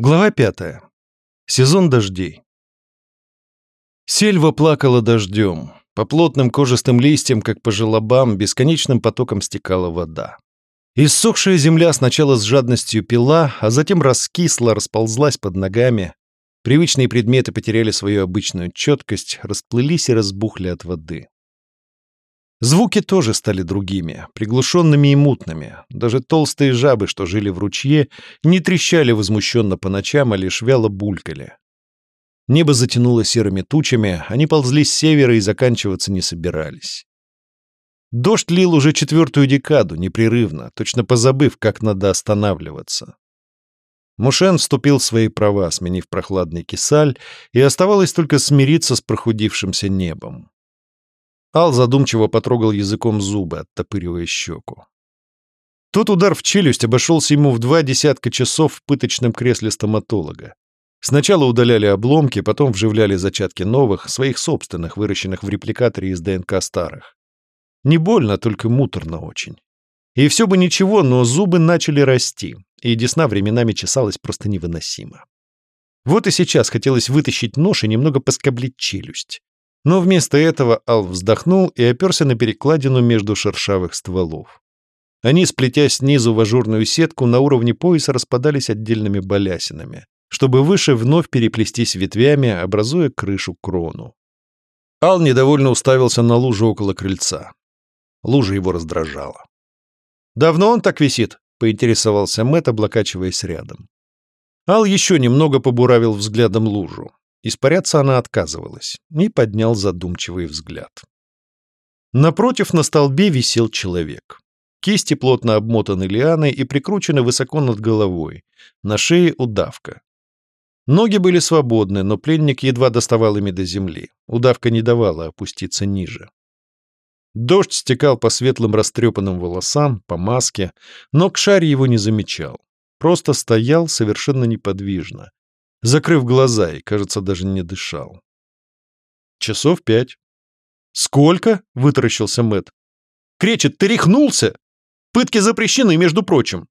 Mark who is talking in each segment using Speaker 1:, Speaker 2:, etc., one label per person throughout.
Speaker 1: Глава пятая. Сезон дождей. Сельва плакала дождем. По плотным кожистым листьям, как по желобам, бесконечным потоком стекала вода. Иссохшая земля сначала с жадностью пила, а затем раскисла, расползлась под ногами. Привычные предметы потеряли свою обычную четкость, расплылись и разбухли от воды. Звуки тоже стали другими, приглушенными и мутными. Даже толстые жабы, что жили в ручье, не трещали возмущенно по ночам, а лишь вяло булькали. Небо затянуло серыми тучами, они ползли с севера и заканчиваться не собирались. Дождь лил уже четвертую декаду, непрерывно, точно позабыв, как надо останавливаться. Мушен вступил в свои права, сменив прохладный кисаль, и оставалось только смириться с прохудившимся небом. Ал задумчиво потрогал языком зубы, оттопыривая щеку. Тот удар в челюсть обошелся ему в два десятка часов в пыточном кресле стоматолога. Сначала удаляли обломки, потом вживляли зачатки новых, своих собственных, выращенных в репликаторе из ДНК старых. Не больно, только муторно очень. И все бы ничего, но зубы начали расти, и десна временами чесалась просто невыносимо. Вот и сейчас хотелось вытащить нож и немного поскоблить челюсть. Но вместо этого Ал вздохнул и оперся на перекладину между шершавых стволов. Они, сплетясь снизу в ажурную сетку, на уровне пояса распадались отдельными балясинами, чтобы выше вновь переплестись ветвями, образуя крышу-крону. Ал недовольно уставился на лужу около крыльца. Лужа его раздражала. «Давно он так висит?» — поинтересовался Мэтт, облокачиваясь рядом. Ал еще немного побуравил взглядом лужу. Испаряться она отказывалась и поднял задумчивый взгляд. Напротив на столбе висел человек. Кисти плотно обмотаны лианой и прикручены высоко над головой. На шее удавка. Ноги были свободны, но пленник едва доставал ими до земли. Удавка не давала опуститься ниже. Дождь стекал по светлым растрепанным волосам, по маске, но Кшарь его не замечал. Просто стоял совершенно неподвижно, закрыв глаза и, кажется, даже не дышал. Часов пять. «Сколько?» — вытаращился Мэт. «Кречет, ты рехнулся? Пытки запрещены, между прочим».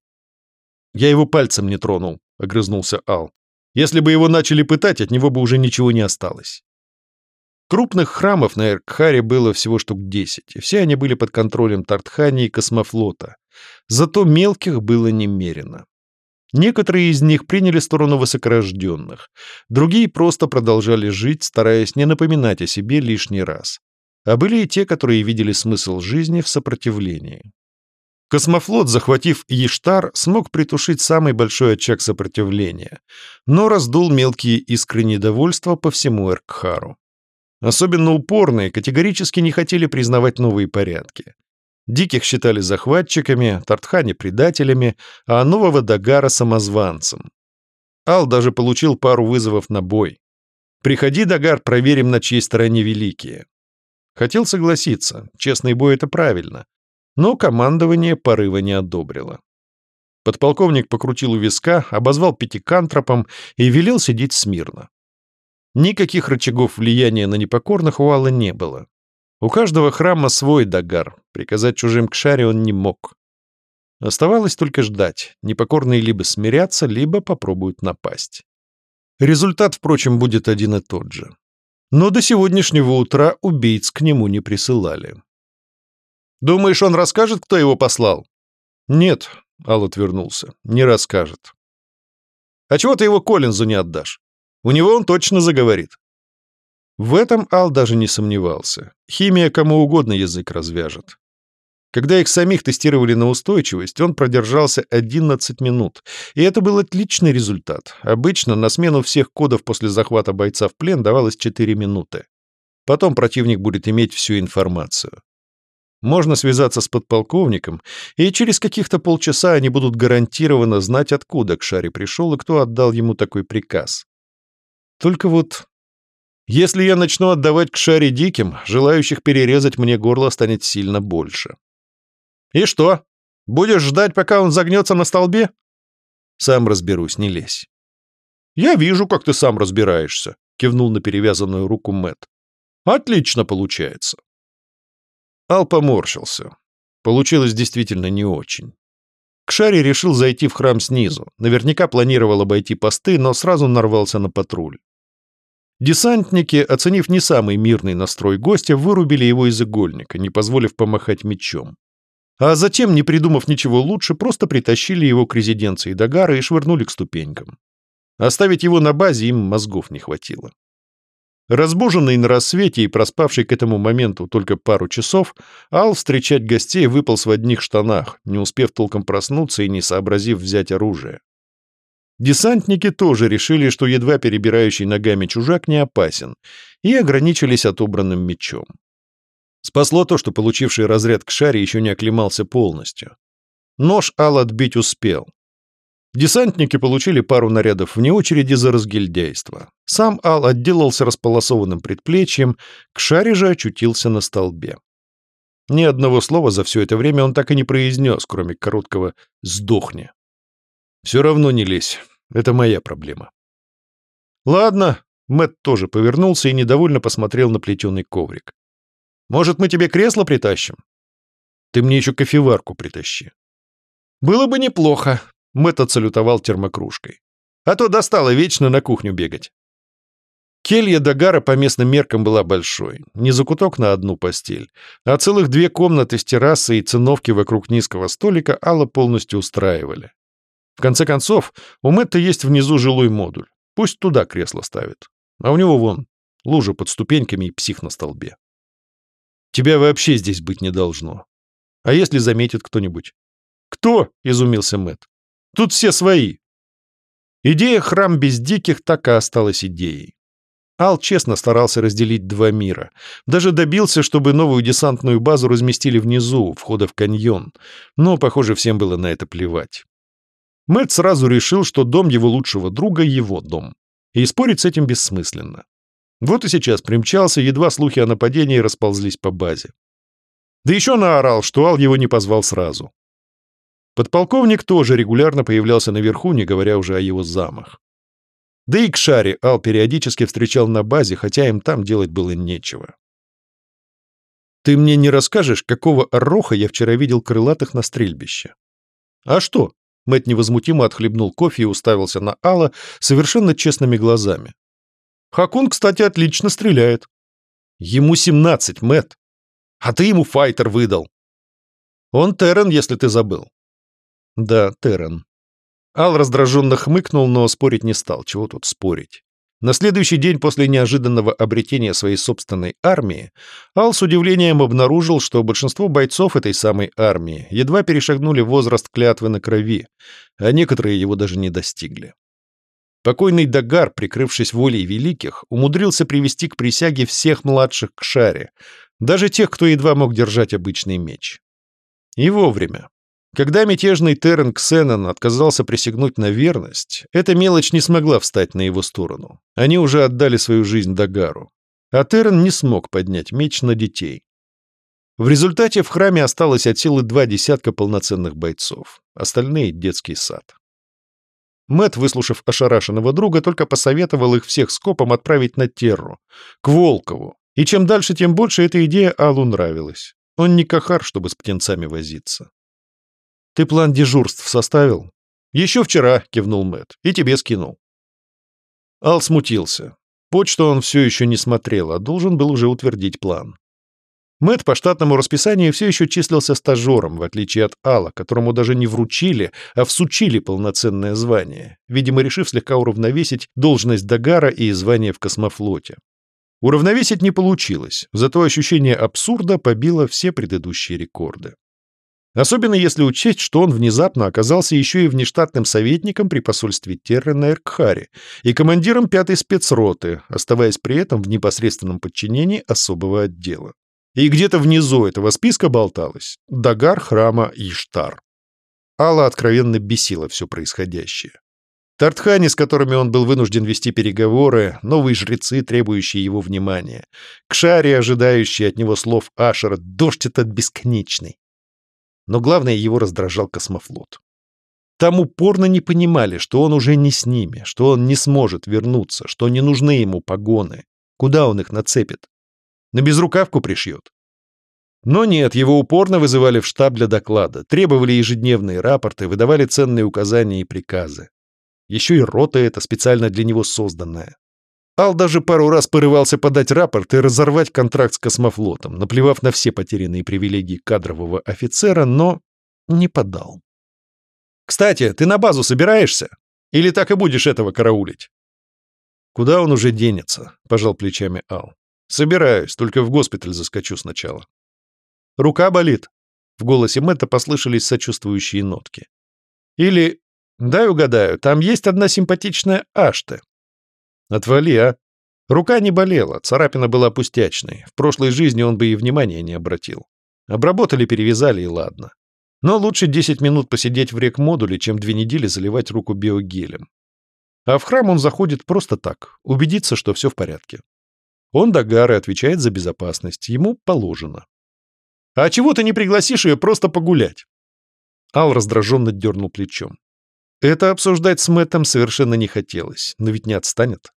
Speaker 1: «Я его пальцем не тронул», — огрызнулся Ал. «Если бы его начали пытать, от него бы уже ничего не осталось». Крупных храмов на Эркхаре было всего штук десять, и все они были под контролем Тартхани и Космофлота. Зато мелких было немерено. Некоторые из них приняли сторону высокорожденных, другие просто продолжали жить, стараясь не напоминать о себе лишний раз. А были и те, которые видели смысл жизни в сопротивлении. Космофлот, захватив Иштар, смог притушить самый большой очаг сопротивления, но раздул мелкие искры недовольства по всему Эркхару. Особенно упорные категорически не хотели признавать новые порядки. Диких считали захватчиками, Тартхани — предателями, а нового Дагара — самозванцем. Ал даже получил пару вызовов на бой. «Приходи, Дагар, проверим, на чьей стороне великие». Хотел согласиться, честный бой — это правильно, но командование порыва не одобрило. Подполковник покрутил у виска, обозвал пятикантропом и велел сидеть смирно. Никаких рычагов влияния на непокорных у Алла не было. У каждого храма свой дагар, приказать чужим к шаре он не мог. Оставалось только ждать, непокорные либо смирятся, либо попробуют напасть. Результат, впрочем, будет один и тот же. Но до сегодняшнего утра убийц к нему не присылали. «Думаешь, он расскажет, кто его послал?» «Нет», — Ал отвернулся, — «не расскажет». «А чего ты его Коллинзу не отдашь? У него он точно заговорит». В этом Ал даже не сомневался. Химия кому угодно язык развяжет. Когда их самих тестировали на устойчивость, он продержался 11 минут. И это был отличный результат. Обычно на смену всех кодов после захвата бойца в плен давалось 4 минуты. Потом противник будет иметь всю информацию. Можно связаться с подполковником, и через каких-то полчаса они будут гарантированно знать, откуда к Шаре пришел и кто отдал ему такой приказ. Только вот если я начну отдавать к шаре диким, желающих перерезать мне горло станет сильно больше. И что? Будешь ждать, пока он загнется на столбе? Сам разберусь, не лезь. Я вижу, как ты сам разбираешься, кивнул на перевязанную руку Мэт. Отлично получается. Ал поморщился. Получилось действительно не очень. Кшари решил зайти в храм снизу. Наверняка планировал обойти посты, но сразу нарвался на патруль. Десантники, оценив не самый мирный настрой гостя, вырубили его из игольника, не позволив помахать мечом. А затем, не придумав ничего лучше, просто притащили его к резиденции Дагара и швырнули к ступенькам. Оставить его на базе им мозгов не хватило. Разбуженный на рассвете и проспавший к этому моменту только пару часов, Ал встречать гостей выполз в одних штанах, не успев толком проснуться и не сообразив взять оружие. Десантники тоже решили, что едва перебирающий ногами чужак не опасен, и ограничились отобранным мечом. Спасло то, что получивший разряд к шаре еще не оклемался полностью. Нож Ал отбить успел, Десантники получили пару нарядов вне очереди за разгильдяйство. Сам Ал отделался располосованным предплечьем, к шаре же очутился на столбе. Ни одного слова за все это время он так и не произнес, кроме короткого «сдохни». «Все равно не лезь. Это моя проблема». «Ладно». Мэт тоже повернулся и недовольно посмотрел на плетеный коврик. «Может, мы тебе кресло притащим?» «Ты мне еще кофеварку притащи». «Было бы неплохо», Мэтт отсалютовал термокружкой. «А то достало вечно на кухню бегать». Келья Дагара по местным меркам была большой. Не закуток на одну постель, а целых две комнаты с террасой и циновки вокруг низкого столика Алла полностью устраивали. В конце концов, у Мэтта есть внизу жилой модуль. Пусть туда кресло ставит. А у него вон, лужа под ступеньками и псих на столбе. Тебя вообще здесь быть не должно. А если заметит кто-нибудь? «Кто?» — изумился Мэтт. Тут все свои. Идея «Храм без диких» так и осталась идеей. Ал честно старался разделить два мира. Даже добился, чтобы новую десантную базу разместили внизу, у входа в каньон. Но, похоже, всем было на это плевать. Мэтт сразу решил, что дом его лучшего друга — его дом. И спорить с этим бессмысленно. Вот и сейчас примчался, едва слухи о нападении расползлись по базе. Да еще наорал, что Ал его не позвал сразу. Подполковник тоже регулярно появлялся наверху, не говоря уже о его замах. Да и к Шаре Ал периодически встречал на базе, хотя им там делать было нечего. «Ты мне не расскажешь, какого ороха я вчера видел крылатых на стрельбище?» «А что?» Мэт невозмутимо отхлебнул кофе и уставился на Алла совершенно честными глазами. «Хакун, кстати, отлично стреляет». «Ему семнадцать, Мэт. А ты ему файтер выдал». «Он Террен, если ты забыл. Да, Террен. Ал раздраженно хмыкнул, но спорить не стал. Чего тут спорить? На следующий день после неожиданного обретения своей собственной армии Ал с удивлением обнаружил, что большинство бойцов этой самой армии едва перешагнули возраст клятвы на крови, а некоторые его даже не достигли. Покойный Дагар, прикрывшись волей великих, умудрился привести к присяге всех младших к шаре, даже тех, кто едва мог держать обычный меч. И вовремя. Когда мятежный Террен Ксенон отказался присягнуть на верность, эта мелочь не смогла встать на его сторону. Они уже отдали свою жизнь Дагару. А Террен не смог поднять меч на детей. В результате в храме осталось от силы два десятка полноценных бойцов. Остальные — детский сад. Мэт, выслушав ошарашенного друга, только посоветовал их всех скопом отправить на Терру, к Волкову. И чем дальше, тем больше эта идея Аллу нравилась. Он не кахар, чтобы с птенцами возиться. Ты план дежурств составил? Еще вчера, кивнул Мэт, и тебе скинул. Ал смутился. Почту он все еще не смотрел, а должен был уже утвердить план. Мэт по штатному расписанию все еще числился стажером, в отличие от Алла, которому даже не вручили, а всучили полноценное звание, видимо, решив слегка уравновесить должность Дагара и звание в космофлоте. Уравновесить не получилось, зато ощущение абсурда побило все предыдущие рекорды. Особенно если учесть, что он внезапно оказался еще и внештатным советником при посольстве Терры на Эркхаре и командиром пятой спецроты, оставаясь при этом в непосредственном подчинении особого отдела. И где-то внизу этого списка болталось Дагар храма Иштар. Алла откровенно бесила все происходящее. Тартхани, с которыми он был вынужден вести переговоры, новые жрецы, требующие его внимания, Кшари, ожидающие от него слов Ашера, дождь этот бесконечный но главное, его раздражал космофлот. Там упорно не понимали, что он уже не с ними, что он не сможет вернуться, что не нужны ему погоны. Куда он их нацепит? На безрукавку пришьет? Но нет, его упорно вызывали в штаб для доклада, требовали ежедневные рапорты, выдавали ценные указания и приказы. Еще и рота эта специально для него созданная. Ал даже пару раз порывался подать рапорт и разорвать контракт с космофлотом, наплевав на все потерянные привилегии кадрового офицера, но не подал. «Кстати, ты на базу собираешься? Или так и будешь этого караулить?» «Куда он уже денется?» — пожал плечами Ал. «Собираюсь, только в госпиталь заскочу сначала». «Рука болит?» В голосе Мэтта послышались сочувствующие нотки. «Или, дай угадаю, там есть одна симпатичная Аште, Отвали, а. Рука не болела, царапина была пустячной. В прошлой жизни он бы и внимания не обратил. Обработали, перевязали и ладно. Но лучше 10 минут посидеть в рек-модуле, чем две недели заливать руку биогелем. А в храм он заходит просто так, убедиться, что все в порядке. Он Дагар и отвечает за безопасность. Ему положено. «А чего ты не пригласишь ее просто погулять?» Ал раздраженно дернул плечом. Это обсуждать с Мэттом совершенно не хотелось, но ведь не отстанет.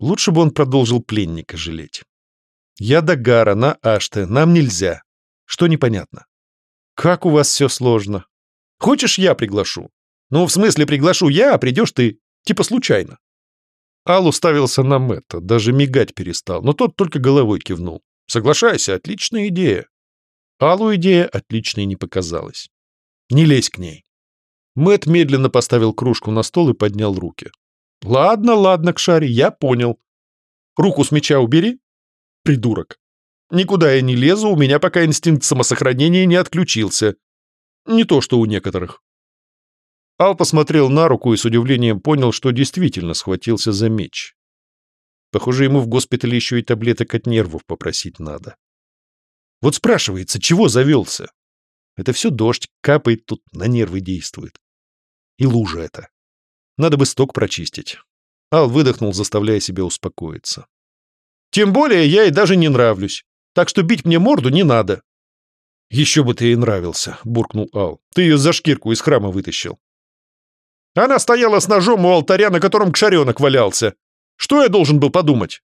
Speaker 1: Лучше бы он продолжил пленника жалеть. «Я Дагара, на Аште, нам нельзя. Что непонятно?» «Как у вас все сложно. Хочешь, я приглашу?» «Ну, в смысле, приглашу я, а придешь ты. Типа случайно». Ал уставился на Мэтта, даже мигать перестал, но тот только головой кивнул. «Соглашайся, отличная идея». Аллу идея отличной не показалась. «Не лезь к ней». Мэт медленно поставил кружку на стол и поднял руки. Ладно, ладно, Кшари, я понял. Руку с меча убери. Придурок. Никуда я не лезу, у меня пока инстинкт самосохранения не отключился. Не то, что у некоторых. Ал посмотрел на руку и с удивлением понял, что действительно схватился за меч. Похоже, ему в госпитале еще и таблеток от нервов попросить надо. Вот спрашивается, чего завелся? Это все дождь, капает тут, на нервы действует. И лужа это. Надо бы сток прочистить. Ал выдохнул, заставляя себя успокоиться. Тем более я ей даже не нравлюсь. Так что бить мне морду не надо. Еще бы ты ей нравился, буркнул Ал. Ты ее за шкирку из храма вытащил. Она стояла с ножом у алтаря, на котором кшаренок валялся. Что я должен был подумать?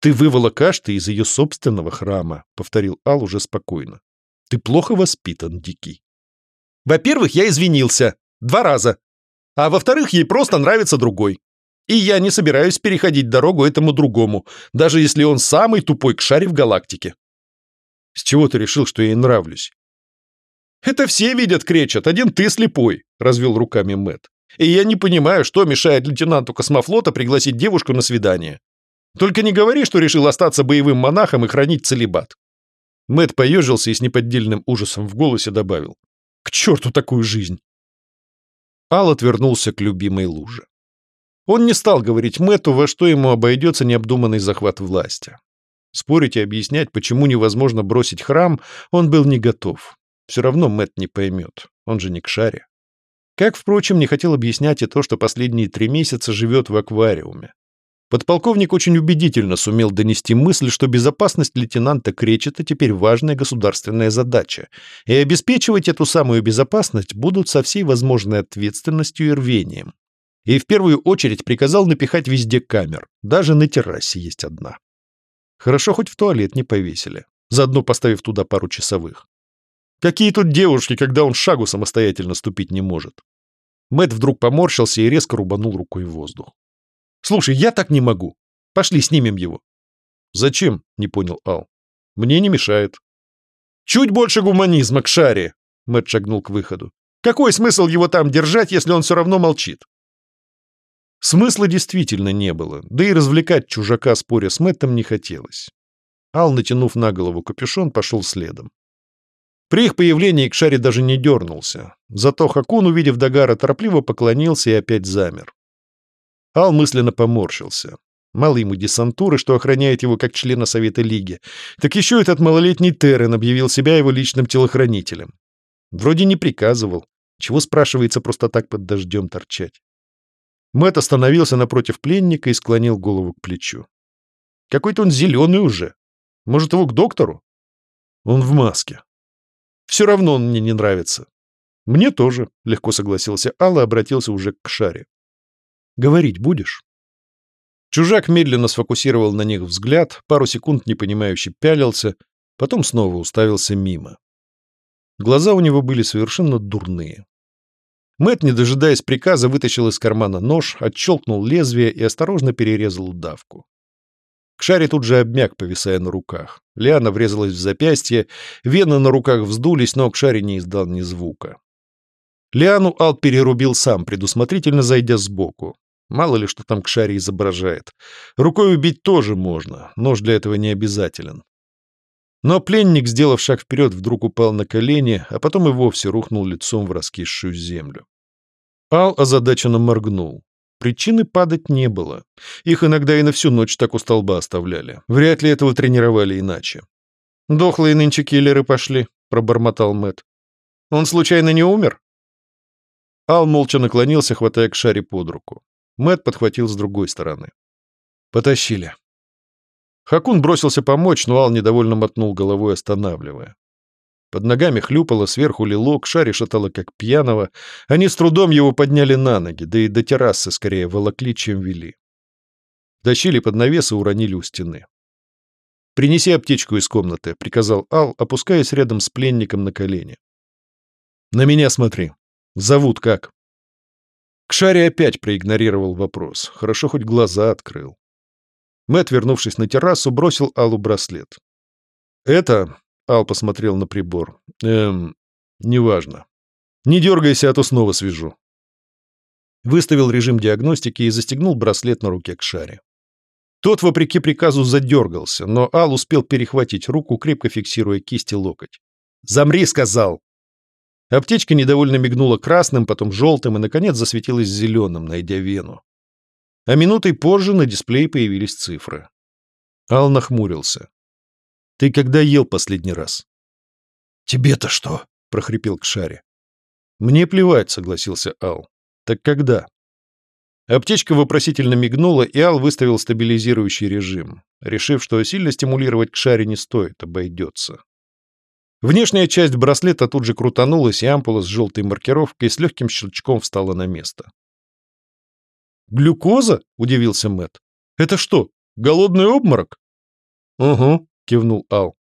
Speaker 1: Ты выволок ты из ее собственного храма, повторил Ал уже спокойно. Ты плохо воспитан, Дикий. Во-первых, я извинился. Два раза. А во-вторых, ей просто нравится другой. И я не собираюсь переходить дорогу этому другому, даже если он самый тупой кшарь в галактике. С чего ты решил, что я ей нравлюсь? Это все видят, кречат, один ты слепой, развел руками Мэт. И я не понимаю, что мешает лейтенанту космофлота пригласить девушку на свидание. Только не говори, что решил остаться боевым монахом и хранить целебат. Мэт поежился и с неподдельным ужасом в голосе добавил. К черту такую жизнь! Ал отвернулся к любимой луже. Он не стал говорить Мэтту, во что ему обойдется необдуманный захват власти. Спорить и объяснять, почему невозможно бросить храм, он был не готов. Все равно Мэтт не поймет, он же не к шаре. Как, впрочем, не хотел объяснять и то, что последние три месяца живет в аквариуме. Подполковник очень убедительно сумел донести мысль, что безопасность лейтенанта Кречета теперь важная государственная задача, и обеспечивать эту самую безопасность будут со всей возможной ответственностью и рвением. И в первую очередь приказал напихать везде камер, даже на террасе есть одна. Хорошо, хоть в туалет не повесили, заодно поставив туда пару часовых. Какие тут девушки, когда он шагу самостоятельно ступить не может? Мэт вдруг поморщился и резко рубанул рукой в воздух. Слушай, я так не могу. Пошли, снимем его. Зачем? Не понял Ал. Мне не мешает. Чуть больше гуманизма к шаре. Мэтт шагнул к выходу. Какой смысл его там держать, если он все равно молчит? Смысла действительно не было, да и развлекать чужака споря с Мэттом не хотелось. Ал, натянув на голову капюшон, пошел следом. При их появлении к шаре даже не дернулся. Зато Хакун, увидев Дагара, торопливо поклонился и опять замер. Ал мысленно поморщился. Мало ему десантуры, что охраняет его как члена Совета Лиги. Так еще этот малолетний Террен объявил себя его личным телохранителем. Вроде не приказывал. Чего, спрашивается, просто так под дождем торчать? Мэт остановился напротив пленника и склонил голову к плечу. Какой-то он зеленый уже. Может, его к доктору? Он в маске. Все равно он мне не нравится. Мне тоже, легко согласился Алла обратился уже к Шаре. Говорить будешь?» Чужак медленно сфокусировал на них взгляд, пару секунд непонимающе пялился, Потом снова уставился мимо. Глаза у него были совершенно дурные. Мэт, не дожидаясь приказа, вытащил из кармана нож, отщелкнул лезвие и осторожно перерезал удавку. Кшари тут же обмяк, повисая на руках. Лиана врезалась в запястье, вены на руках вздулись, но Кшари не издал ни звука. Лиану Ал перерубил сам, предусмотрительно зайдя сбоку. Мало ли, что там Кшари изображает. Рукой убить тоже можно, нож для этого не обязателен. Но пленник, сделав шаг вперед, вдруг упал на колени, а потом и вовсе рухнул лицом в раскисшую землю. Ал озадаченно моргнул. Причины падать не было. Их иногда и на всю ночь так у столба оставляли. Вряд ли этого тренировали иначе. «Дохлые нынче киллеры пошли», — пробормотал Мэт. «Он случайно не умер?» Ал молча наклонился, хватая к шаре под руку. Мэт подхватил с другой стороны. «Потащили». Хакун бросился помочь, но Ал недовольно мотнул головой, останавливая. Под ногами хлюпало, сверху лило, к шаре шатало как пьяного. Они с трудом его подняли на ноги, да и до террасы скорее волокли, чем вели. Тащили под навес и уронили у стены. «Принеси аптечку из комнаты», — приказал Ал, опускаясь рядом с пленником на колени. «На меня смотри. Зовут как?» Кшари опять проигнорировал вопрос. Хорошо хоть глаза открыл. Мэт, вернувшись на террасу, бросил Аллу браслет. «Это...» — Ал посмотрел на прибор. «Эм... Неважно. Не дергайся, а то снова свяжу». Выставил режим диагностики и застегнул браслет на руке к шаре. Тот, вопреки приказу, задергался, но Ал успел перехватить руку, крепко фиксируя кисть и локоть. «Замри!» — сказал. Аптечка недовольно мигнула красным, потом желтым и, наконец, засветилась зеленым, найдя вену. А минутой позже на дисплее появились цифры. Ал нахмурился. «Ты когда ел последний раз?» «Тебе-то что?» — прохрипел Кшаре. «Мне плевать», — согласился Ал. «Так когда?» Аптечка вопросительно мигнула, и Ал выставил стабилизирующий режим, решив, что сильно стимулировать Кшаре не стоит, обойдется. Внешняя часть браслета тут же крутанулась, и ампула с желтой маркировкой с легким щелчком встала на место. «Глюкоза?» — удивился Мэт. «Это что, голодный обморок?» «Угу», — кивнул Ал.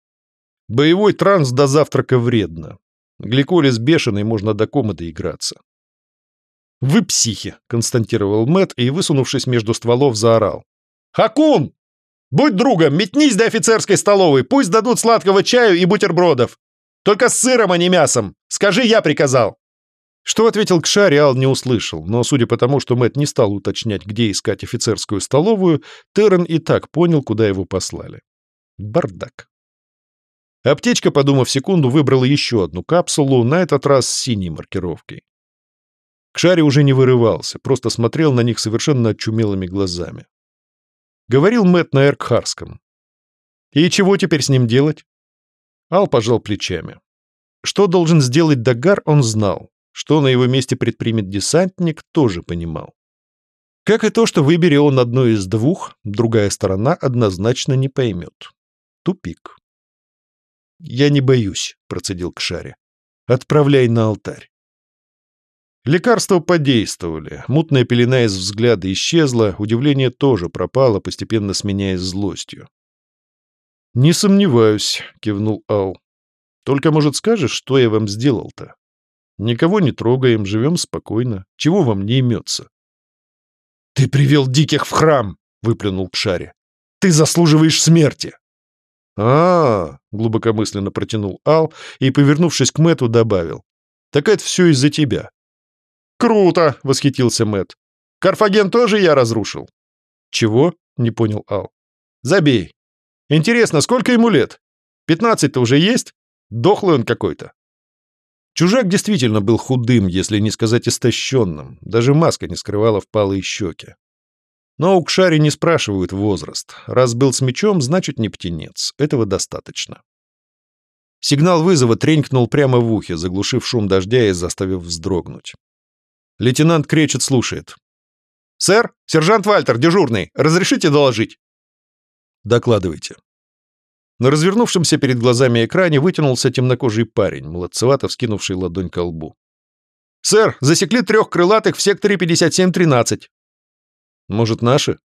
Speaker 1: «Боевой транс до завтрака вредно. Гликолиз бешеный, можно до комы доиграться». «Вы психи!» — констатировал Мэт и, высунувшись между стволов, заорал. «Хакун! Будь другом, метнись до офицерской столовой, пусть дадут сладкого чаю и бутербродов. Только с сыром, а не мясом. Скажи, я приказал!» Что ответил Кшари, Ал не услышал, но судя по тому, что Мэт не стал уточнять, где искать офицерскую столовую, Террен и так понял, куда его послали. Бардак. Аптечка, подумав секунду, выбрала еще одну капсулу, на этот раз с синей маркировкой. Кшари уже не вырывался, просто смотрел на них совершенно очумелыми глазами. Говорил Мэт на Эркхарском. «И чего теперь с ним делать?» Ал пожал плечами. Что должен сделать Дагар, он знал. Что на его месте предпримет десантник, тоже понимал. Как и то, что выбери он одно из двух, другая сторона однозначно не поймет. Тупик. «Я не боюсь», — процедил Кшаре. «Отправляй на алтарь». Лекарства подействовали. Мутная пелена из взгляда исчезла, удивление тоже пропало, постепенно сменяясь злостью. «Не сомневаюсь», — кивнул Ау. «Только, может, скажешь, что я вам сделал-то? Никого не трогаем, живем спокойно. Чего вам не имется?» «Ты привел диких в храм!» — выплюнул Кшаре. «Ты заслуживаешь смерти!» А, -а, -а глубокомысленно протянул Ал и, повернувшись к Мэту, добавил. «Так это все из-за тебя». «Круто!» — восхитился Мэт. «Карфаген тоже я разрушил». «Чего?» — не понял Ал. «Забей. Интересно, сколько ему лет? Пятнадцать-то уже есть? Дохлый он какой-то. Чужак действительно был худым, если не сказать истощенным. Даже маска не скрывала впалые щеки. Но у Кшари не спрашивают возраст. Раз был с мечом, значит не птенец. Этого достаточно. Сигнал вызова тренькнул прямо в ухе, заглушив шум дождя и заставив вздрогнуть. Лейтенант Кречет слушает. «Сэр, сержант Вальтер, дежурный, разрешите доложить?» Докладывайте. На развернувшемся перед глазами экране вытянулся темнокожий парень, молодцевато вскинувший ладонь ко лбу. «Сэр, засекли трех крылатых в секторе 5713». «Может, наши?»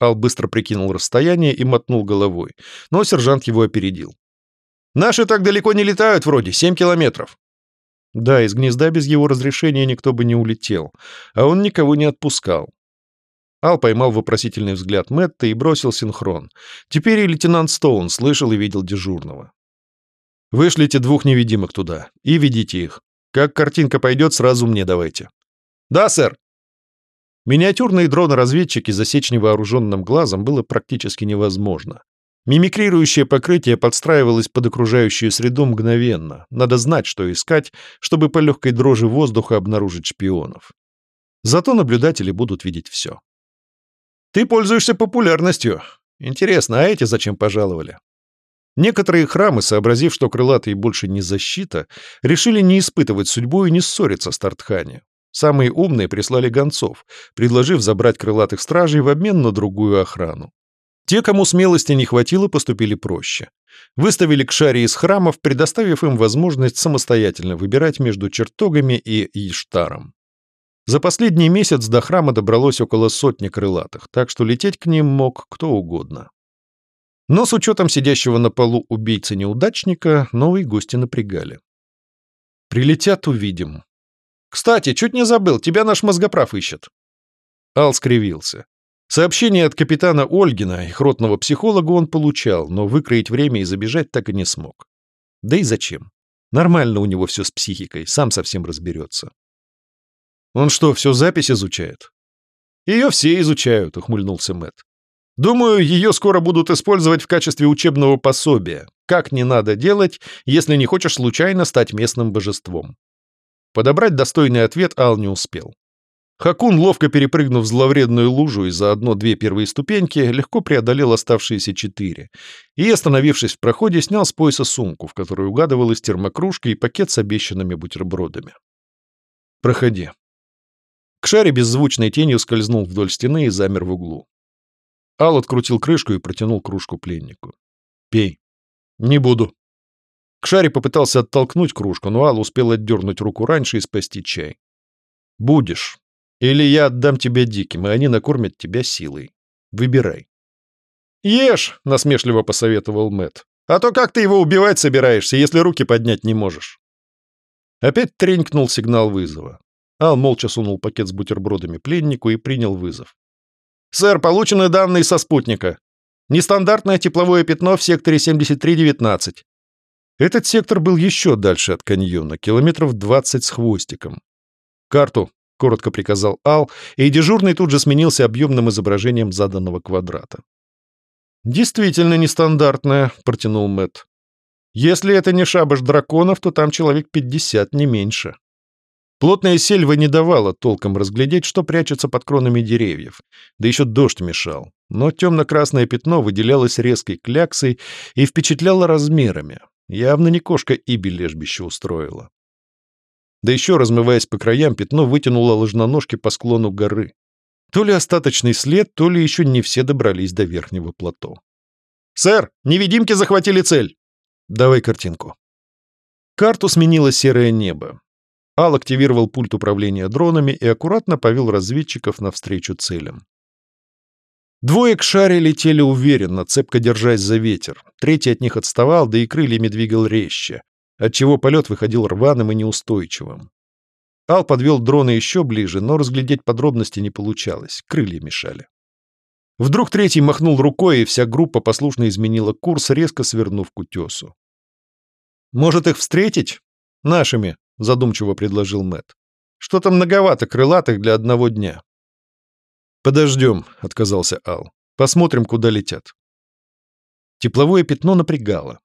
Speaker 1: Ал быстро прикинул расстояние и мотнул головой, но сержант его опередил. Наши так далеко не летают вроде, семь километров. Да, из гнезда без его разрешения никто бы не улетел, а он никого не отпускал. Ал поймал вопросительный взгляд Мэтта и бросил синхрон. Теперь и лейтенант Стоун слышал и видел дежурного. «Вышлите двух невидимых туда и ведите их. Как картинка пойдет, сразу мне давайте». «Да, сэр!» Миниатюрные дроны-разведчики засечь невооруженным глазом было практически невозможно. Мимикрирующее покрытие подстраивалось под окружающую среду мгновенно. Надо знать, что искать, чтобы по легкой дрожи воздуха обнаружить шпионов. Зато наблюдатели будут видеть все. Ты пользуешься популярностью. Интересно, а эти зачем пожаловали? Некоторые храмы, сообразив, что крылатые больше не защита, решили не испытывать судьбу и не ссориться с Тартхани. Самые умные прислали гонцов, предложив забрать крылатых стражей в обмен на другую охрану. Те, кому смелости не хватило, поступили проще. Выставили к шаре из храмов, предоставив им возможность самостоятельно выбирать между чертогами и Иштаром. За последний месяц до храма добралось около сотни крылатых, так что лететь к ним мог кто угодно. Но с учетом сидящего на полу убийцы-неудачника, новые гости напрягали. «Прилетят, увидим». «Кстати, чуть не забыл, тебя наш мозгоправ ищет». Ал скривился. Сообщение от капитана Ольгина, их ротного психолога, он получал, но выкроить время и забежать так и не смог. Да и зачем? Нормально у него все с психикой, сам совсем разберется. Он что, все запись изучает? Ее все изучают, ухмыльнулся Мэт. Думаю, ее скоро будут использовать в качестве учебного пособия. Как не надо делать, если не хочешь случайно стать местным божеством. Подобрать достойный ответ Ал не успел. Хакун, ловко перепрыгнув зловредную лужу и заодно две первые ступеньки, легко преодолел оставшиеся четыре и, остановившись в проходе, снял с пояса сумку, в которой угадывалась термокружка и пакет с обещанными бутербродами. «Проходи», к шаре беззвучной тенью скользнул вдоль стены и замер в углу. Ал открутил крышку и протянул кружку пленнику. «Пей». «Не буду». К шаре попытался оттолкнуть кружку, но Ал успел отдернуть руку раньше и спасти чай. «Будешь. Или я отдам тебя диким, и они накормят тебя силой. Выбирай». «Ешь!» — насмешливо посоветовал Мэт. «А то как ты его убивать собираешься, если руки поднять не можешь?» Опять тренькнул сигнал вызова. Ал молча сунул пакет с бутербродами пленнику и принял вызов. «Сэр, получены данные со спутника. Нестандартное тепловое пятно в секторе 7319». Этот сектор был еще дальше от каньона, километров 20 с хвостиком. «Карту», — коротко приказал Ал, и дежурный тут же сменился объемным изображением заданного квадрата. «Действительно нестандартное», — протянул Мэт. «Если это не шабаш драконов, то там человек 50, не меньше». Плотная сельва не давала толком разглядеть, что прячется под кронами деревьев, да еще дождь мешал. Но темно-красное пятно выделялось резкой кляксой и впечатляло размерами. Явно не кошка Иби лежбище устроила. Да еще, размываясь по краям, пятно вытянуло ложноножки по склону горы. То ли остаточный след, то ли еще не все добрались до верхнего плато. «Сэр, невидимки захватили цель!» «Давай картинку». Карту сменило серое небо. Ал активировал пульт управления дронами и аккуратно повел разведчиков навстречу целям. Двое к шаре летели уверенно, цепко держась за ветер. Третий от них отставал, да и крыльями двигал резче, отчего полет выходил рваным и неустойчивым. Ал подвел дрона еще ближе, но разглядеть подробности не получалось, крылья мешали. Вдруг третий махнул рукой, и вся группа послушно изменила курс, резко свернув к утесу. «Может, их встретить? Нашими?» — задумчиво предложил Мэт. «Что-то многовато крылатых для одного дня». «Подождем», — отказался Ал. «Посмотрим, куда летят». Тепловое пятно напрягало.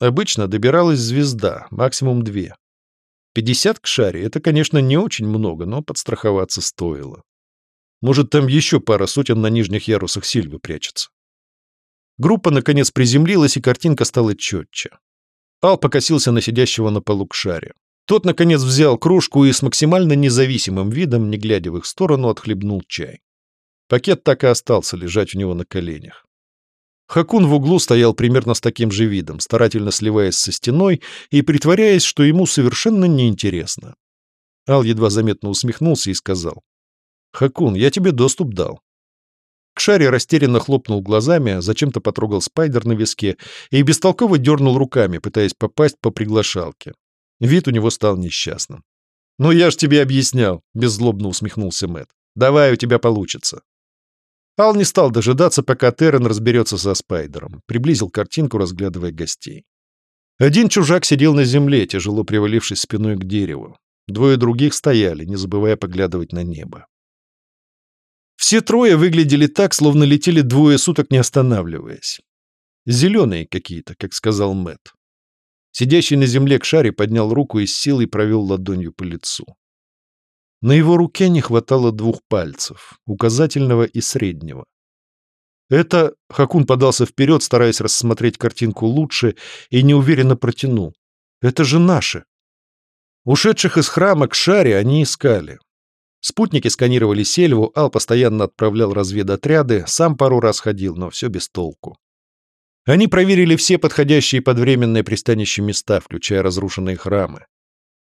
Speaker 1: Обычно добиралась звезда, максимум две. Пятьдесят к шаре — это, конечно, не очень много, но подстраховаться стоило. Может, там еще пара сотен на нижних ярусах Сильвы прячется. Группа, наконец, приземлилась, и картинка стала четче. Ал покосился на сидящего на полу к шаре. Тот, наконец, взял кружку и с максимально независимым видом, не глядя в их сторону, отхлебнул чай. Пакет так и остался лежать у него на коленях. Хакун в углу стоял примерно с таким же видом, старательно сливаясь со стеной и притворяясь, что ему совершенно неинтересно. Ал едва заметно усмехнулся и сказал. «Хакун, я тебе доступ дал». Кшари растерянно хлопнул глазами, зачем-то потрогал спайдер на виске и бестолково дернул руками, пытаясь попасть по приглашалке. Вид у него стал несчастным. «Ну я ж тебе объяснял», — беззлобно усмехнулся Мэт. «Давай, у тебя получится». Ал не стал дожидаться, пока Террен разберется со спайдером. Приблизил картинку, разглядывая гостей. Один чужак сидел на земле, тяжело привалившись спиной к дереву. Двое других стояли, не забывая поглядывать на небо. Все трое выглядели так, словно летели двое суток, не останавливаясь. Зеленые какие-то, как сказал Мэт. Сидящий на земле к шаре поднял руку и с силой провел ладонью по лицу. На его руке не хватало двух пальцев, указательного и среднего. Это Хакун подался вперед, стараясь рассмотреть картинку лучше, и неуверенно протянул. Это же наши. Ушедших из храма к шаре они искали. Спутники сканировали сельву, Ал постоянно отправлял разведотряды, сам пару раз ходил, но все без толку. Они проверили все подходящие под временное пристанище места, включая разрушенные храмы.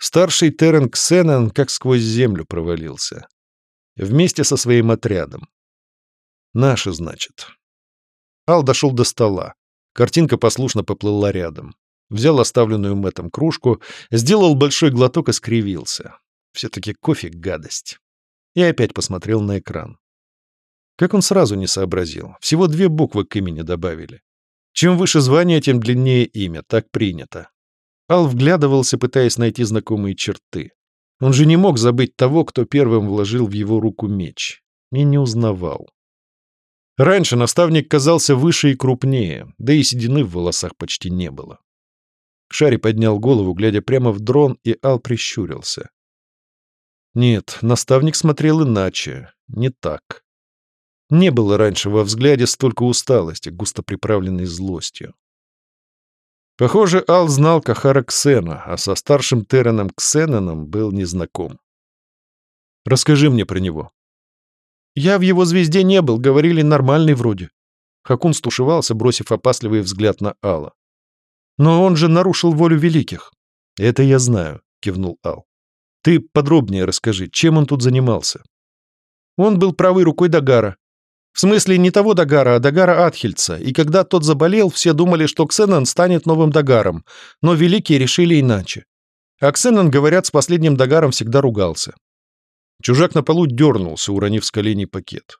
Speaker 1: Старший Террен Ксенен как сквозь землю провалился. Вместе со своим отрядом. Наши, значит. Ал дошел до стола. Картинка послушно поплыла рядом. Взял оставленную Мэттом кружку, сделал большой глоток и скривился. Все-таки кофе — гадость. И опять посмотрел на экран. Как он сразу не сообразил. Всего две буквы к имени добавили. Чем выше звание, тем длиннее имя. Так принято. Ал вглядывался, пытаясь найти знакомые черты. Он же не мог забыть того, кто первым вложил в его руку меч. И не узнавал. Раньше наставник казался выше и крупнее, да и седины в волосах почти не было. Шари поднял голову, глядя прямо в дрон, и Ал прищурился. Нет, наставник смотрел иначе, не так. Не было раньше во взгляде столько усталости, густо приправленной злостью. Похоже, Ал знал Кахара Ксена, а со старшим Тереном Ксеноном был незнаком. «Расскажи мне про него». «Я в его звезде не был, говорили, нормальный вроде». Хакун стушевался, бросив опасливый взгляд на Алла. «Но он же нарушил волю великих». «Это я знаю», — кивнул Ал. Ты подробнее расскажи, чем он тут занимался? Он был правой рукой Дагара. В смысле, не того Дагара, а Дагара Атхельца, и когда тот заболел, все думали, что Ксенон станет новым Дагаром, но великие решили иначе. А Ксенон, говорят, с последним Дагаром всегда ругался. Чужак на полу дернулся, уронив с коленей пакет.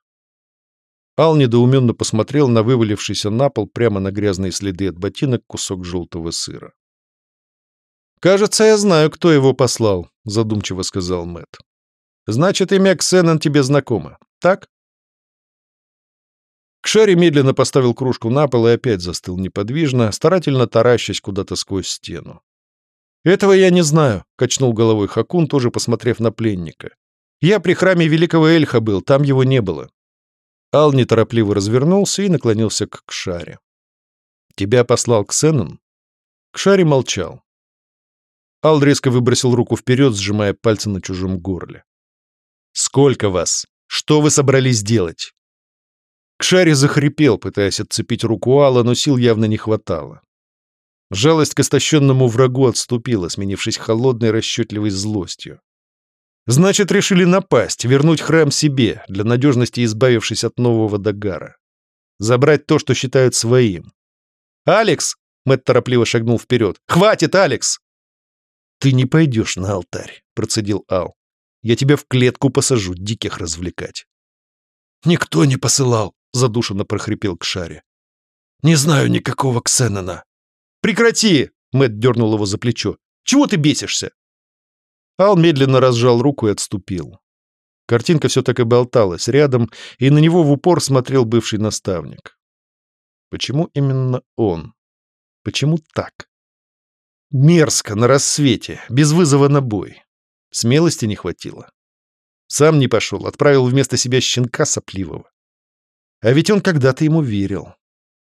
Speaker 1: Ал недоуменно посмотрел на вывалившийся на пол прямо на грязные следы от ботинок кусок желтого сыра. «Кажется, я знаю, кто его послал», — задумчиво сказал Мэт. «Значит, имя Ксенон тебе знакомо, так?» Кшари медленно поставил кружку на пол и опять застыл неподвижно, старательно таращась куда-то сквозь стену. «Этого я не знаю», — качнул головой Хакун, тоже посмотрев на пленника. «Я при храме Великого Эльха был, там его не было». Ал неторопливо развернулся и наклонился к Кшаре. «Тебя послал Ксенон?» Кшари молчал. Ал резко выбросил руку вперед, сжимая пальцы на чужом горле. «Сколько вас? Что вы собрались делать?» Кшари захрипел, пытаясь отцепить руку Алла, но сил явно не хватало. Жалость к истощенному врагу отступила, сменившись холодной расчетливой злостью. Значит, решили напасть, вернуть храм себе, для надежности избавившись от нового Дагара. Забрать то, что считают своим. «Алекс!» — Мэтт торопливо шагнул вперед. «Хватит, Алекс!» «Ты не пойдешь на алтарь», — процедил Ал. «Я тебя в клетку посажу, диких развлекать». «Никто не посылал», — задушенно прохрипел Кшаре. «Не знаю никакого Ксенона». «Прекрати!» — Мэтт дернул его за плечо. «Чего ты бесишься?» Ал медленно разжал руку и отступил. Картинка все так и болталась рядом, и на него в упор смотрел бывший наставник. Почему именно он? Почему так? Мерзко, на рассвете, без вызова на бой. Смелости не хватило. Сам не пошел, отправил вместо себя щенка сопливого. А ведь он когда-то ему верил.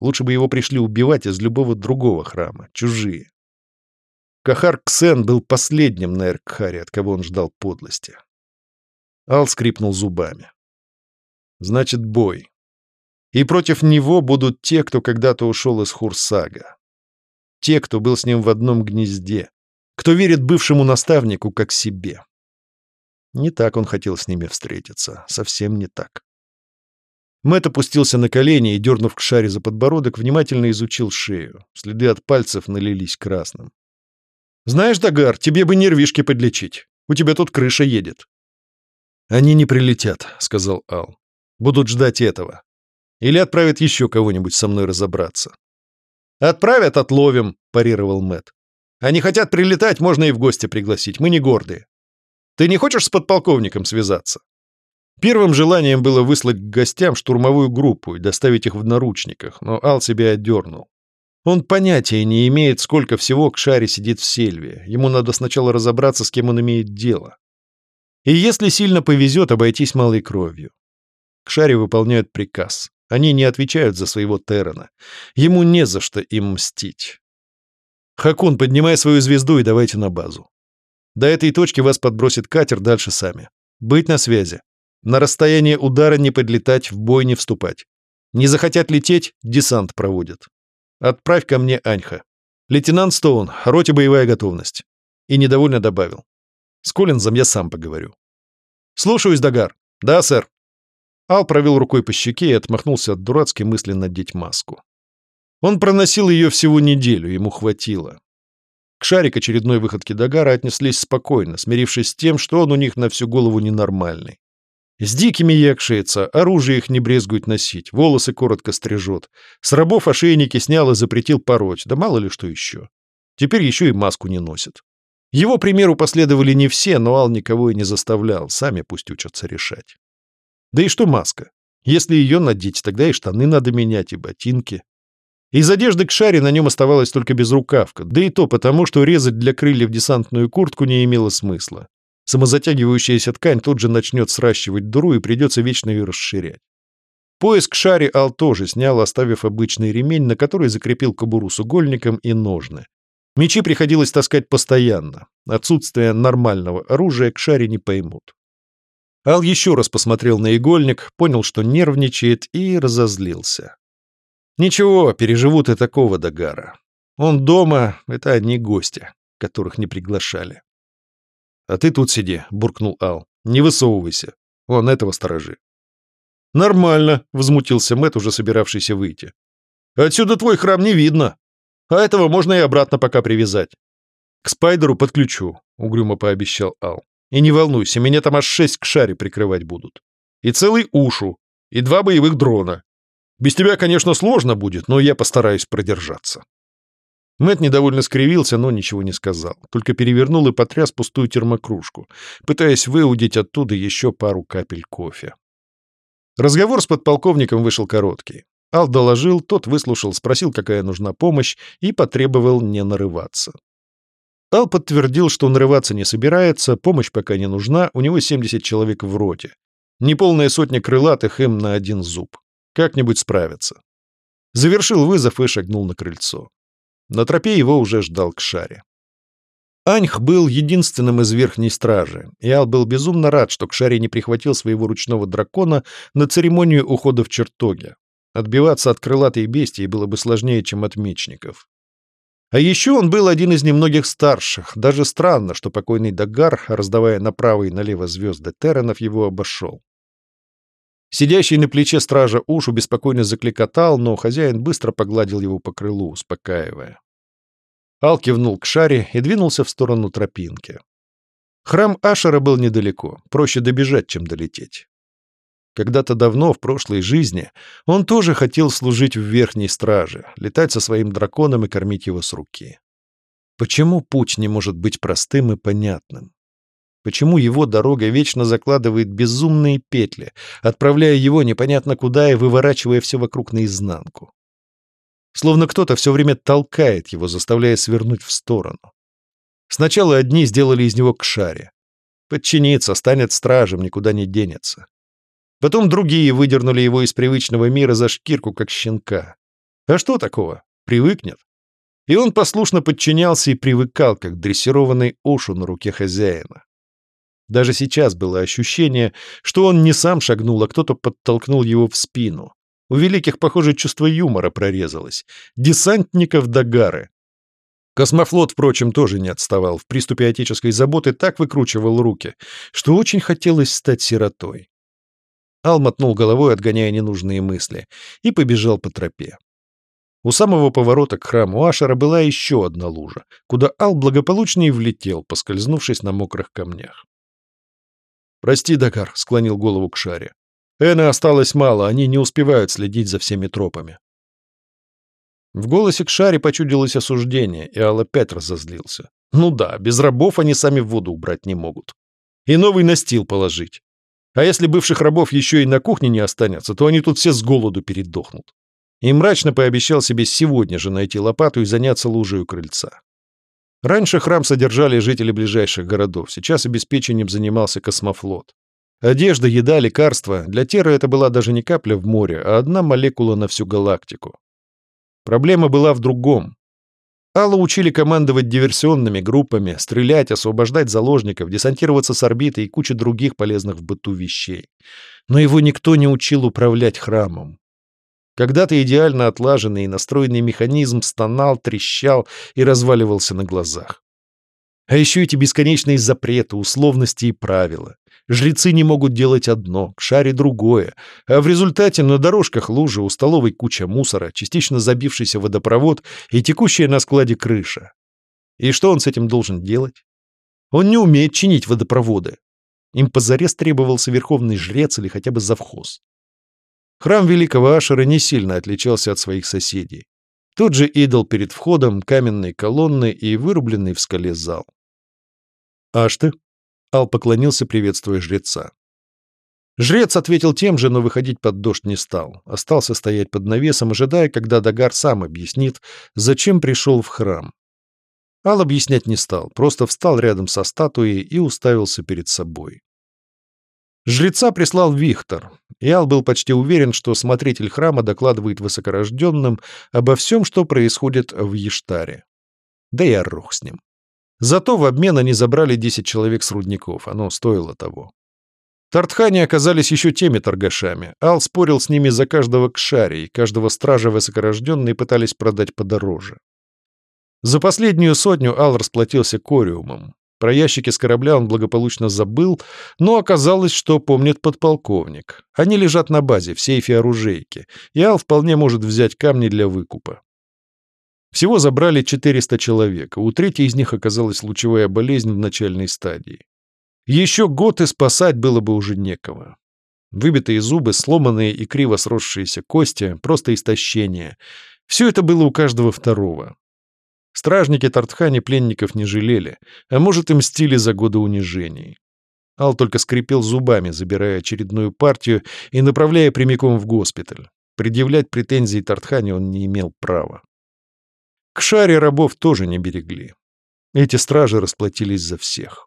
Speaker 1: Лучше бы его пришли убивать из любого другого храма, чужие. Кахар Ксен был последним на Эркхаре, от кого он ждал подлости. Ал скрипнул зубами. Значит, бой. И против него будут те, кто когда-то ушел из Хурсага те, кто был с ним в одном гнезде, кто верит бывшему наставнику как себе. Не так он хотел с ними встретиться, совсем не так. Мэтт опустился на колени и, дернув к шаре за подбородок, внимательно изучил шею. Следы от пальцев налились красным. «Знаешь, Дагар, тебе бы нервишки подлечить. У тебя тут крыша едет». «Они не прилетят», — сказал Ал. «Будут ждать этого. Или отправят еще кого-нибудь со мной разобраться». «Отправят, отловим», — парировал Мэтт. «Они хотят прилетать, можно и в гости пригласить. Мы не гордые. Ты не хочешь с подполковником связаться?» Первым желанием было выслать к гостям штурмовую группу и доставить их в наручниках, но Ал себя отдернул. Он понятия не имеет, сколько всего к шаре сидит в сельве. Ему надо сначала разобраться, с кем он имеет дело. И если сильно повезет, обойтись малой кровью. К шаре выполняют приказ. Они не отвечают за своего Террена. Ему не за что им мстить. Хакун, поднимай свою звезду и давайте на базу. До этой точки вас подбросит катер, дальше сами. Быть на связи. На расстояние удара не подлетать, в бой не вступать. Не захотят лететь, десант проводят. Отправь ко мне Аньха. Лейтенант Стоун, роте боевая готовность. И недовольно добавил. С Коллинзом я сам поговорю. Слушаюсь, Дагар. Да, сэр. Ал провел рукой по щеке и отмахнулся от дурацкой мысли надеть маску. Он проносил ее всего неделю, ему хватило. К шарик очередной выходки Дагара отнеслись спокойно, смирившись с тем, что он у них на всю голову ненормальный. С дикими якшается, оружие их не брезгует носить, волосы коротко стрижет. С рабов ошейники снял и запретил пороть, да мало ли что еще. Теперь еще и маску не носит. Его примеру последовали не все, но Ал никого и не заставлял, сами пусть учатся решать. Да и что маска? Если ее надеть, тогда и штаны надо менять, и ботинки. Из одежды к шаре на нем оставалась только безрукавка, да и то потому, что резать для крыльев десантную куртку не имело смысла. Самозатягивающаяся ткань тут же начнет сращивать дуру и придется вечно ее расширять. Пояс к шаре Ал тоже снял, оставив обычный ремень, на который закрепил кобуру с угольником и ножны. Мечи приходилось таскать постоянно. Отсутствие нормального оружия к шаре не поймут. Ал еще раз посмотрел на игольник, понял, что нервничает, и разозлился. Ничего, переживут и такого Дагара. Он дома — это одни гости, которых не приглашали. «А ты тут сиди», — буркнул Ал. «Не высовывайся. Вон этого сторожи». «Нормально», — возмутился Мэт, уже собиравшийся выйти. «Отсюда твой храм не видно. А этого можно и обратно пока привязать». «К спайдеру подключу», — угрюмо пообещал Ал. «И не волнуйся, меня там аж шесть к шаре прикрывать будут. И целый ушу, и два боевых дрона. Без тебя, конечно, сложно будет, но я постараюсь продержаться». Мэт недовольно скривился, но ничего не сказал, только перевернул и потряс пустую термокружку, пытаясь выудить оттуда еще пару капель кофе. Разговор с подполковником вышел короткий. Ал доложил, тот выслушал, спросил, какая нужна помощь, и потребовал не нарываться. Ал подтвердил, что нарываться не собирается, помощь пока не нужна, у него 70 человек в роте. Неполная сотня крылатых им на один зуб. Как-нибудь справятся. Завершил вызов и шагнул на крыльцо. На тропе его уже ждал к шаре. Аньх был единственным из верхней стражи, и Ал был безумно рад, что Кшари не прихватил своего ручного дракона на церемонию ухода в чертоге. Отбиваться от крылатой бестии было бы сложнее, чем от мечников. А еще он был один из немногих старших. Даже странно, что покойный Дагар, раздавая направо и налево звезды Терренов, его обошел. Сидящий на плече стража Ушу беспокойно закликотал, но хозяин быстро погладил его по крылу, успокаивая. Ал кивнул к шаре и двинулся в сторону тропинки. Храм Ашера был недалеко, проще добежать, чем долететь. Когда-то давно, в прошлой жизни, он тоже хотел служить в верхней страже, летать со своим драконом и кормить его с руки. Почему путь не может быть простым и понятным? Почему его дорога вечно закладывает безумные петли, отправляя его непонятно куда и выворачивая все вокруг наизнанку? Словно кто-то все время толкает его, заставляя свернуть в сторону. Сначала одни сделали из него к шаре. Подчинится, станет стражем, никуда не денется. Потом другие выдернули его из привычного мира за шкирку, как щенка. А что такого? Привыкнет. И он послушно подчинялся и привыкал, как дрессированный Ошу на руке хозяина. Даже сейчас было ощущение, что он не сам шагнул, а кто-то подтолкнул его в спину. У великих, похоже, чувство юмора прорезалось. Десантников Дагары. Космофлот, впрочем, тоже не отставал. В приступе отеческой заботы так выкручивал руки, что очень хотелось стать сиротой. Ал мотнул головой, отгоняя ненужные мысли, и побежал по тропе. У самого поворота к храму Ашера была еще одна лужа, куда Ал благополучно и влетел, поскользнувшись на мокрых камнях. «Прости, Дакар», — склонил голову к шаре. «Эны осталось мало, они не успевают следить за всеми тропами». В голосе к шаре почудилось осуждение, и Ал опять разозлился. «Ну да, без рабов они сами в воду убрать не могут. И новый настил положить. А если бывших рабов еще и на кухне не останется, то они тут все с голоду передохнут». И мрачно пообещал себе сегодня же найти лопату и заняться лужей у крыльца. Раньше храм содержали жители ближайших городов, сейчас обеспечением занимался космофлот. Одежда, еда, лекарства. Для Терры это была даже не капля в море, а одна молекула на всю галактику. Проблема была в другом. Аллу учили командовать диверсионными группами, стрелять, освобождать заложников, десантироваться с орбиты и куча других полезных в быту вещей. Но его никто не учил управлять храмом. Когда-то идеально отлаженный и настроенный механизм стонал, трещал и разваливался на глазах. А еще эти бесконечные запреты, условности и правила. Жрецы не могут делать одно, к шаре другое, а в результате на дорожках лужи, у столовой куча мусора, частично забившийся водопровод и текущая на складе крыша. И что он с этим должен делать? Он не умеет чинить водопроводы. Им позарез требовался верховный жрец или хотя бы завхоз. Храм великого Ашера не сильно отличался от своих соседей. Тот же идол перед входом, каменные колонны и вырубленный в скале зал. «Ашты?» Ал поклонился, приветствуя жреца. Жрец ответил тем же, но выходить под дождь не стал. Остался стоять под навесом, ожидая, когда Дагар сам объяснит, зачем пришел в храм. Ал объяснять не стал, просто встал рядом со статуей и уставился перед собой. Жреца прислал Вихтор, и Ал был почти уверен, что смотритель храма докладывает высокорожденным обо всем, что происходит в Ештаре. Да и орох с ним. Зато в обмен они забрали 10 человек с рудников, оно стоило того. Тартхани оказались еще теми торгашами. Ал спорил с ними за каждого кшари, и каждого стража высокорожденные пытались продать подороже. За последнюю сотню Ал расплатился кориумом. Про ящики с корабля он благополучно забыл, но оказалось, что помнит подполковник. Они лежат на базе, в сейфе оружейки, и Ал вполне может взять камни для выкупа. Всего забрали 400 человек, у третьей из них оказалась лучевая болезнь в начальной стадии. Еще год и спасать было бы уже некого. Выбитые зубы, сломанные и криво сросшиеся кости, просто истощение. Все это было у каждого второго. Стражники Тартхани пленников не жалели, а может, и мстили за годы унижений. Ал только скрипел зубами, забирая очередную партию и направляя прямиком в госпиталь. Предъявлять претензии Тартхани он не имел права. К шаре рабов тоже не берегли. Эти стражи расплатились за всех.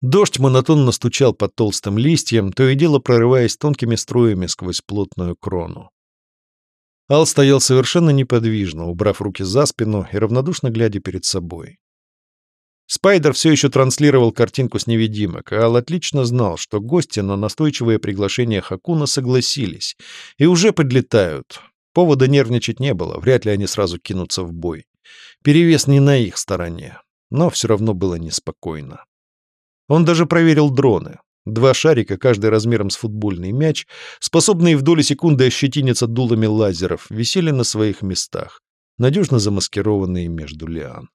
Speaker 1: Дождь монотонно стучал по толстым листьям, то и дело прорываясь тонкими струями сквозь плотную крону. Ал стоял совершенно неподвижно, убрав руки за спину и равнодушно глядя перед собой. Спайдер все еще транслировал картинку с невидимок, а Ал отлично знал, что гости на настойчивое приглашение Хакуна согласились и уже подлетают, Повода нервничать не было, вряд ли они сразу кинутся в бой. Перевес не на их стороне, но все равно было неспокойно. Он даже проверил дроны. Два шарика, каждый размером с футбольный мяч, способные в доли секунды ощетиниться дулами лазеров, висели на своих местах, надежно замаскированные между лиан.